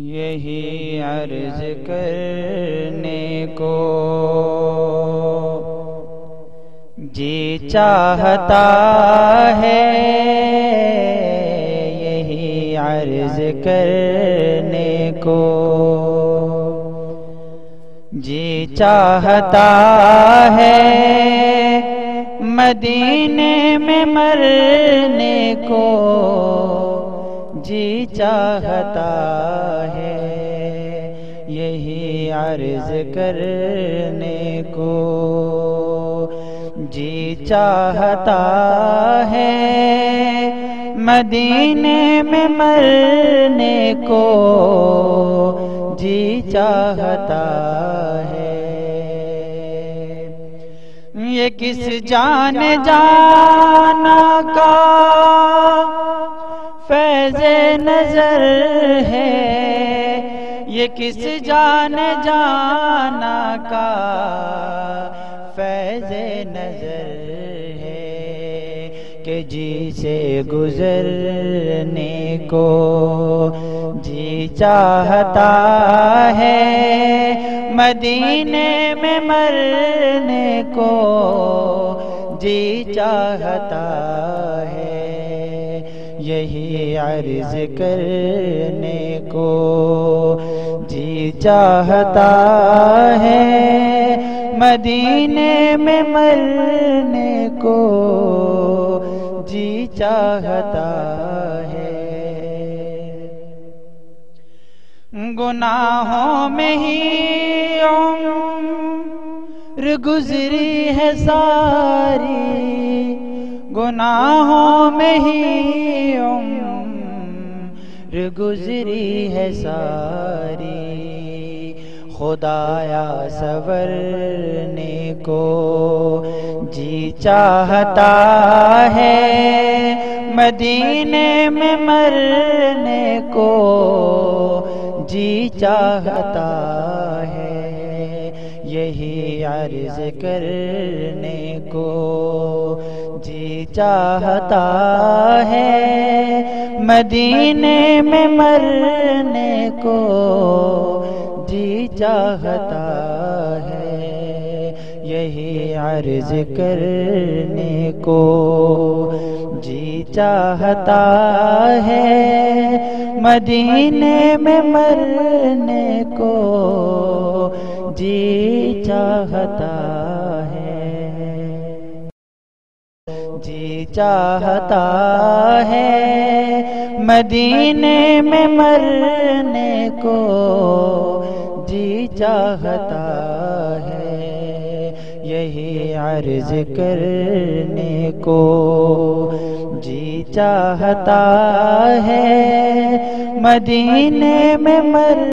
یہی عرض کرنے کو۔ جی چاہتا ہے یہی عرض کرنے کو۔ جی چاہتا ہے مدینے میں مرنے کو۔ جی چاہتا ہے۔ یہی عرض کرنے کو جی چاہتا ہے۔ مدینے میں مرنے کو جی چاہتا ہے۔ یہ کس جان جانا فیض نظر ہے۔ یہ کس جان جانا کا فیض نظر ہے کہ جی سے گزرنے کو جی چاہتا ہے۔ مدینے میں مرنے کو جی چاہتا ہے۔ یہی عرض کرنے کو جی چاہتا ہے مدینے میں مرنے کو جی چاہتا ہے گناہوں میں ہی عمر گزری ہے ساری گناہوں میں ہی عمر گزری ہے ساری۔ خدایا سورنے کو جی چاہتا ہے۔ مدینے میں مرنے کو جی چاہتا ہے۔ یہی عرض کرنے کو چاہتا ہے۔ مدینے میں مرنے کو جی چاہتا ہے۔ یہی عرض کرنے کو جی چاہتا ہے۔ مدینے میں مرنے کو جی چاہتا چاہتا ہے۔ مدینے میں مرنے کو جی چاہتا ہے۔ یہی عرض کرنے کو جی چاہتا ہے۔ مدینے میں مر